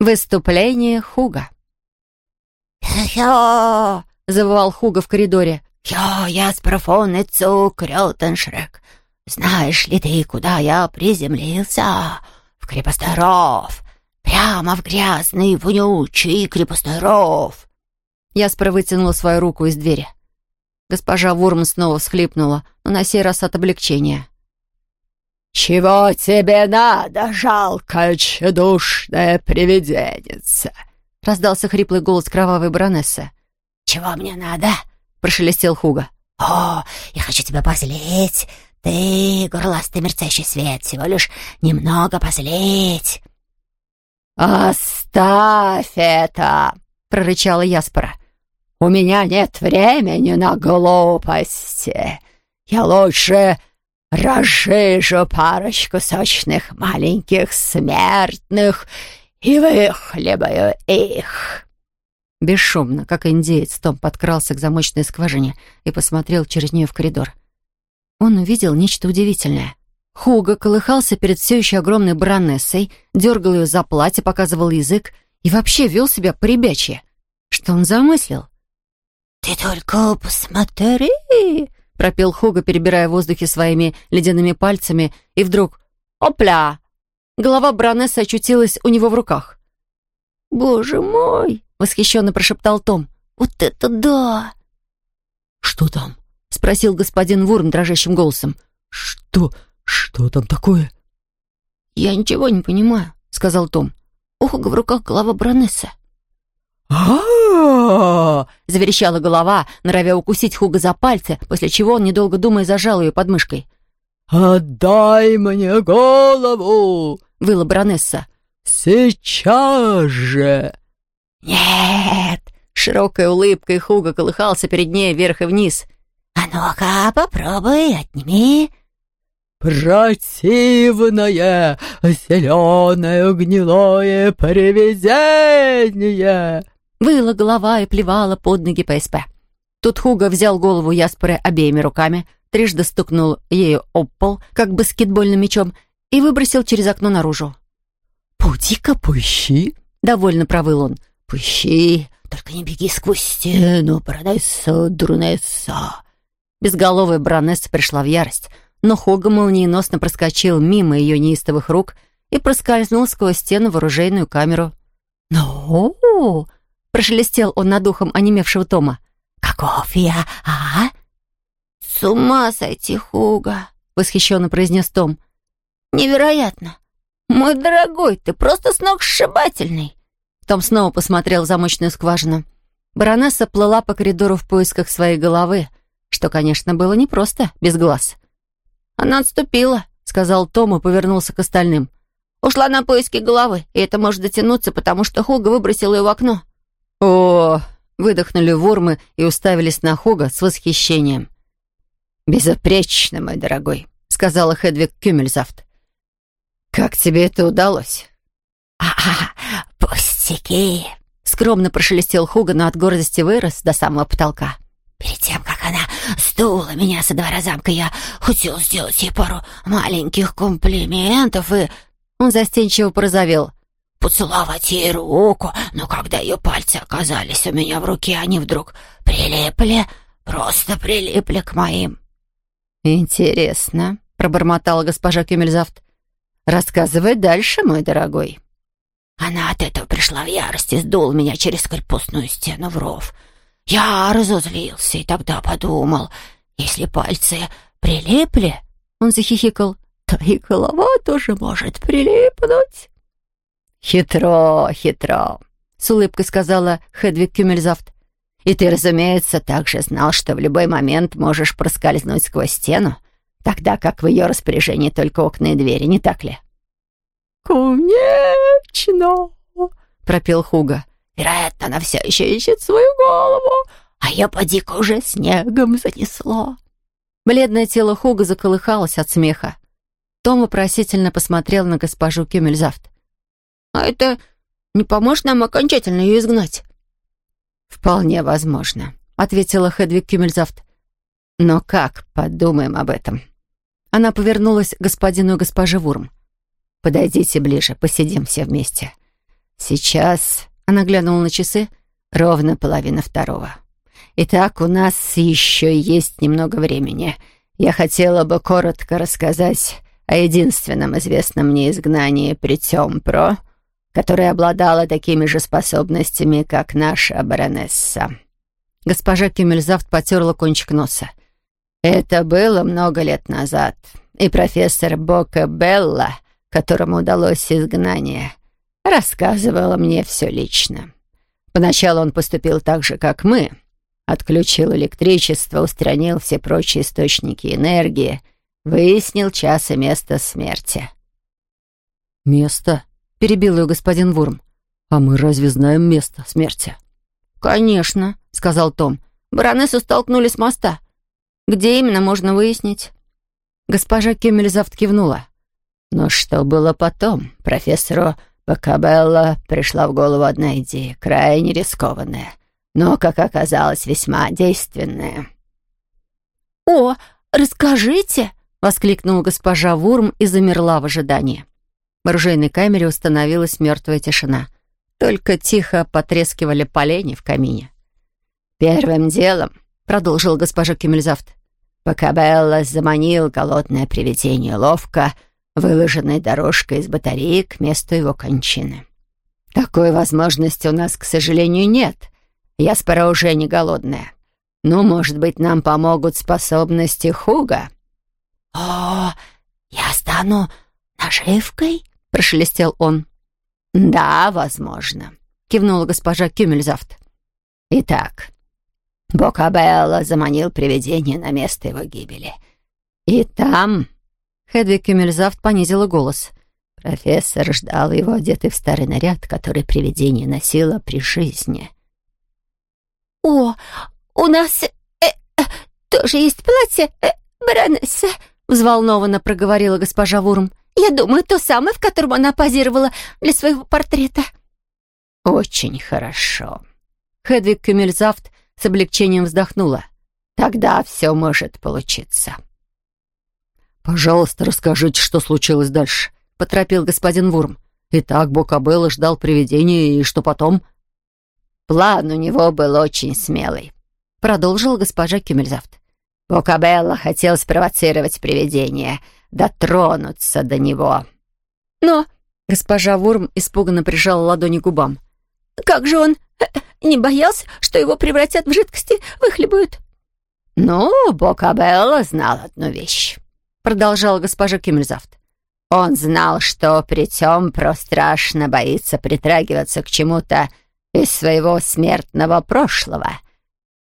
Выступление Хуга. «Хё!» — завывал Хуга в коридоре. «Хё, я спрофон и цук, Рётеншрек. Знаешь ли ты, куда я приземлился? В крепостной ров. Прямо в грязный, вонючий крепостной ров». Яспер вытянул свою руку из двери. Госпожа Вурм снова всхлипнула, но на сей раз от облегчения. «Чего тебе надо, жалкая тщедушная привиденница?» — раздался хриплый голос кровавой баронессы. «Чего мне надо?» — прошелестел Хуга. «О, я хочу тебя позлить. Ты, горластый мерцающий свет, всего лишь немного позлить». «Оставь это!» — прорычала Яспора. «У меня нет времени на глупости. Я лучше разжижу парочку сочных маленьких смертных и выхлебаю их». Бесшумно, как индеец, Том подкрался к замочной скважине и посмотрел через нее в коридор. Он увидел нечто удивительное. Хуга колыхался перед все еще огромной баронессой, дергал ее за платье, показывал язык и вообще вел себя поребячье. Что он замыслил? «Ты только посмотри!» — пропел Хуга, перебирая в воздухе своими ледяными пальцами, и вдруг «Опля!» Голова баронессы очутилась у него в руках. «Боже мой!» — восхищенно прошептал Том. «Вот это да!» «Что там?» — спросил господин Вурм дрожащим голосом. «Что? Что там такое?» «Я ничего не понимаю», — сказал Том. «У Хуга в руках голова баронессы». а заверещала голова, норовя укусить Хуга за пальцы, после чего он, недолго думая, зажал ее подмышкой. «Отдай мне голову!» — выла баронесса. «Сейчас же!» «Нет!» — широкой улыбкой Хуга колыхался перед ней вверх и вниз. «А ну-ка, попробуй, отними!» «Противное, зеленое, гнилое привидение!» Выла голова и плевала под ноги ПСП. Тут Хуга взял голову Яспоры обеими руками, трижды стукнул ею об пол, как баскетбольным мячом, и выбросил через окно наружу. «Пути-ка поищи!» — довольно провыл он. «Пущи, только не беги сквозь стену, баронесса, дурнесса!» Безголовая баронесса пришла в ярость — но Хога молниеносно проскочил мимо ее неистовых рук и проскользнул сквозь стену в оружейную камеру. «Ну?» — прошелестел он над ухом онемевшего Тома. «Каков я, а?» «С ума сойти, Хуга!» — восхищенно произнес Том. «Невероятно! Мой дорогой, ты просто сногсшибательный!» Том снова посмотрел в замочную скважину. Баронесса плыла по коридору в поисках своей головы, что, конечно, было непросто, без глаз. «Она отступила», — сказал Том и повернулся к остальным. «Ушла на поиски головы, и это может дотянуться, потому что Хуга выбросил ее в окно». «О!» — выдохнули вормы и уставились на Хуга с восхищением. «Безупречно, мой дорогой», — сказала Хедвиг Кюмельзавт. «Как тебе это удалось?» «А-а, пустяки!» — скромно прошелестел Хуга, но от гордости вырос до самого потолка. Перед тем, как она сдула меня со двора замка, я хотел сделать ей пару маленьких комплиментов и...» Он застенчиво порозовел. «Поцеловать ей руку, но когда ее пальцы оказались у меня в руке, они вдруг прилипли, просто прилипли к моим». «Интересно», — пробормотала госпожа Кюмельзавт. «Рассказывай дальше, мой дорогой». Она от этого пришла в ярость и сдула меня через крепостную стену в ров. Я разозлился и тогда подумал, если пальцы прилипли, он захихикал, то и голова тоже может прилипнуть. «Хитро, хитро», — с улыбкой сказала Хедвиг Кюмельзавт. «И ты, разумеется, также знал, что в любой момент можешь проскользнуть сквозь стену, тогда как в ее распоряжении только окна и двери, не так ли?» «Конечно!» — пропел Хуга. Вероятно, она все еще ищет свою голову, а я поди-ка уже снегом занесло». Бледное тело Хуга заколыхалось от смеха. Том вопросительно посмотрел на госпожу Кюмельзавт. «А это не поможет нам окончательно ее изгнать?» «Вполне возможно», — ответила Хедвиг Кюмельзавт. «Но как? Подумаем об этом». Она повернулась к господину и госпоже Вурм. «Подойдите ближе, посидим все вместе. Сейчас она глянула на часы. Ровно половина второго. Итак, у нас еще есть немного времени. Я хотела бы коротко рассказать о единственном известном мне изгнании Притемпро, которое обладало такими же способностями, как наша баронесса. Госпожа Кюмельзавт потерла кончик носа. Это было много лет назад, и профессор Бока Белла, которому удалось изгнание, рассказывала мне все лично. Поначалу он поступил так же, как мы. Отключил электричество, устранил все прочие источники энергии, выяснил час и место смерти. «Место?» — перебил ее господин Вурм. «А мы разве знаем место смерти?» «Конечно», — сказал Том. «Баронессу столкнули с моста. Где именно, можно выяснить». Госпожа Кемельзавт кивнула. «Но что было потом? Профессору Бакабелла пришла в голову одна идея, крайне рискованная, но, как оказалось, весьма действенная». «О, расскажите!» — воскликнула госпожа Вурм и замерла в ожидании. В оружейной камере установилась мертвая тишина. Только тихо потрескивали полени в камине. «Первым делом», — продолжил госпожа Кемельзавт, Бакабелла заманил голодное привидение ловко, выложенной дорожкой из батареи к месту его кончины. Такой возможности у нас, к сожалению, нет. Я спора уже не голодная. Ну, может быть, нам помогут способности Хуга?» «О, я стану наживкой?» — прошелестел он. «Да, возможно», — кивнула госпожа Кюмельзавт. «Итак, Бокабелла заманил привидение на место его гибели. И там...» Хедвиг Кюмельзавт понизила голос. Профессор ждал его, одетый в старый наряд, который привидение носило при жизни. «О, у нас э, э, тоже есть платье, э, баронесса», — взволнованно проговорила госпожа Вурм. «Я думаю, то самое, в котором она позировала для своего портрета». «Очень хорошо». Хедвиг Кюмельзавт с облегчением вздохнула. «Тогда все может получиться». «Пожалуйста, расскажите, что случилось дальше», — поторопил господин Вурм. «Итак, Бокабелла ждал привидения, и что потом?» «План у него был очень смелый», — продолжила госпожа Кюмельзавт. Бокабелла хотел спровоцировать привидение, дотронуться до него. «Но...» — госпожа Вурм испуганно прижала ладони к губам. «Как же он э, не боялся, что его превратят в жидкости, выхлебают?» «Ну, Бокабелла знал одну вещь», — продолжала госпожа Киммельзавт. «Он знал, что притем страшно боится притрагиваться к чему-то из своего смертного прошлого.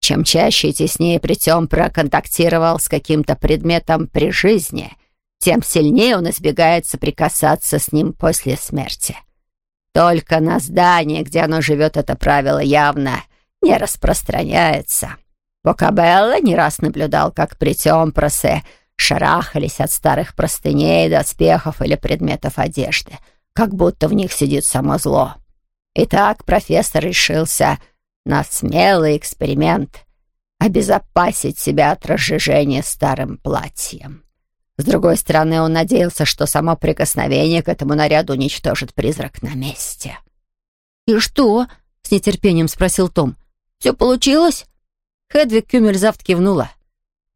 Чем чаще и теснее притем проконтактировал с каким-то предметом при жизни, тем сильнее он избегает соприкасаться с ним после смерти. Только на здание, где оно живет, это правило явно не распространяется. Бокабелла не раз наблюдал, как при Темпросе шарахались от старых простыней, доспехов или предметов одежды, как будто в них сидит само зло. Итак, профессор решился на смелый эксперимент — обезопасить себя от разжижения старым платьем. С другой стороны, он надеялся, что само прикосновение к этому наряду уничтожит призрак на месте. «И что?» — с нетерпением спросил Том. «Все получилось?» Хедвиг Кюмельзавт кивнула.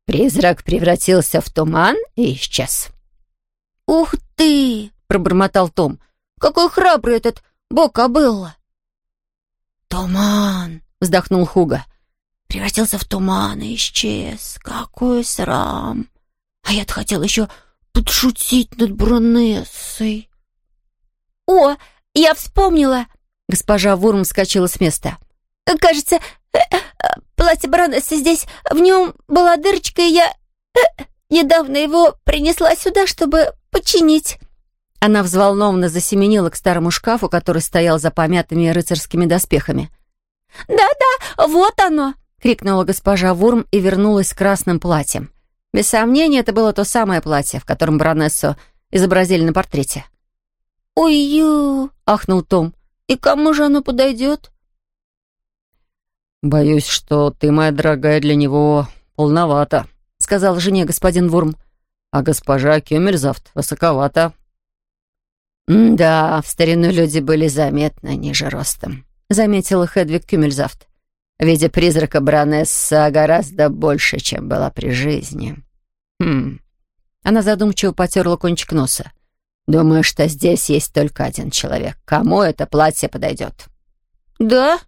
Призрак превратился в туман и исчез. «Ух ты!» — пробормотал Том. «Какой храбрый этот Бока был!» «Туман!» — вздохнул Хуга. «Превратился в туман и исчез. Какой срам!» А я-то хотел еще подшутить над баронессой. «О, я вспомнила!» Госпожа Вурм вскочила с места. «Кажется, э, э, платье баронессы здесь, в нем была дырочка, и я э, недавно его принесла сюда, чтобы починить». Она взволнованно засеменила к старому шкафу, который стоял за помятыми рыцарскими доспехами. «Да-да, вот оно!» — крикнула госпожа Вурм и вернулась с красным платьем. Без сомнения, это было то самое платье, в котором баронессу изобразили на портрете. «Ой-ю!» — ахнул Том. «И кому же оно подойдет?» «Боюсь, что ты, моя дорогая, для него полновата», — сказал жене господин Вурм. «А госпожа Кюмельзавт высоковата». «Да, в старину люди были заметно ниже ростом», — заметила Хедвиг Кюмельзавт. «В виде призрака баронесса гораздо больше, чем была при жизни». «Хм...» Она задумчиво потерла кончик носа. «Думаю, что здесь есть только один человек. Кому это платье подойдет?» «Да?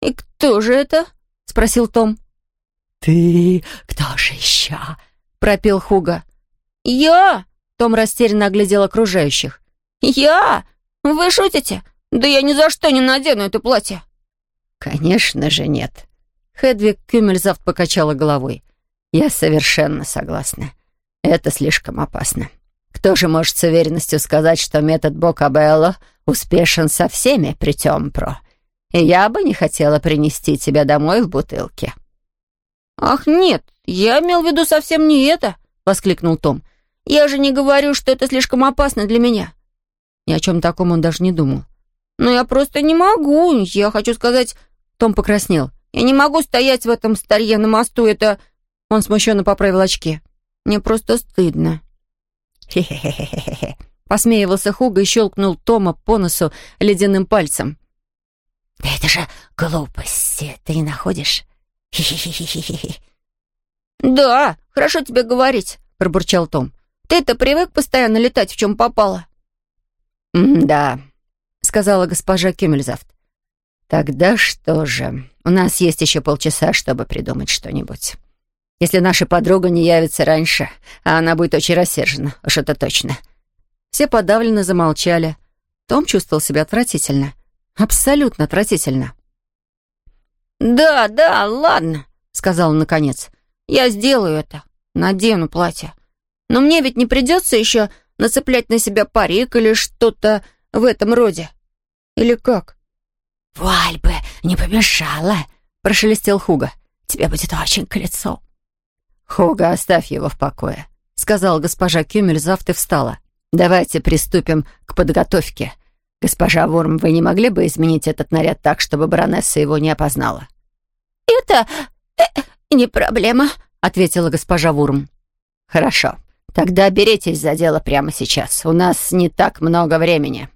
И кто же это?» — спросил Том. «Ты кто же еще?» — пропел Хуга. «Я!» — Том растерянно оглядел окружающих. «Я? Вы шутите? Да я ни за что не надену это платье!» «Конечно же нет!» Хедвиг Кюмельзавт покачала головой. «Я совершенно согласна. Это слишком опасно. Кто же может с уверенностью сказать, что метод Бокабелло успешен со всеми при Про? И я бы не хотела принести тебя домой в бутылке». «Ах, нет, я имел в виду совсем не это!» — воскликнул Том. «Я же не говорю, что это слишком опасно для меня». Ни о чем таком он даже не думал. «Но я просто не могу. Я хочу сказать...» Том покраснел. «Я не могу стоять в этом старье на мосту. Это...» Он смущенно поправил очки. «Мне просто стыдно». «Хе-хе-хе-хе-хе», — посмеивался Хуга и щелкнул Тома по носу ледяным пальцем. «Да это же глупости, ты не находишь?» Хи-хи-хи-хи-хи. «Да, хорошо тебе говорить», — пробурчал Том. «Ты-то привык постоянно летать, в чем попало». «Да», — сказала госпожа Кюмельзавт. «Тогда что же? У нас есть еще полчаса, чтобы придумать что-нибудь. Если наша подруга не явится раньше, а она будет очень рассержена, уж это точно». Все подавленно замолчали. Том чувствовал себя отвратительно. Абсолютно отвратительно. «Да, да, ладно», — сказал он наконец. «Я сделаю это. Надену платье. Но мне ведь не придется еще нацеплять на себя парик или что-то в этом роде. Или как?» «Вуаль бы не помешала», — прошелестел Хуга. «Тебе будет очень к лицу». «Хуга, оставь его в покое», — сказала госпожа Кюмель, завтра встала. «Давайте приступим к подготовке. «Госпожа Ворм, вы не могли бы изменить этот наряд так, чтобы баронесса его не опознала?» «Это э, не проблема», — ответила госпожа Вурм. «Хорошо. Тогда беритесь за дело прямо сейчас. У нас не так много времени».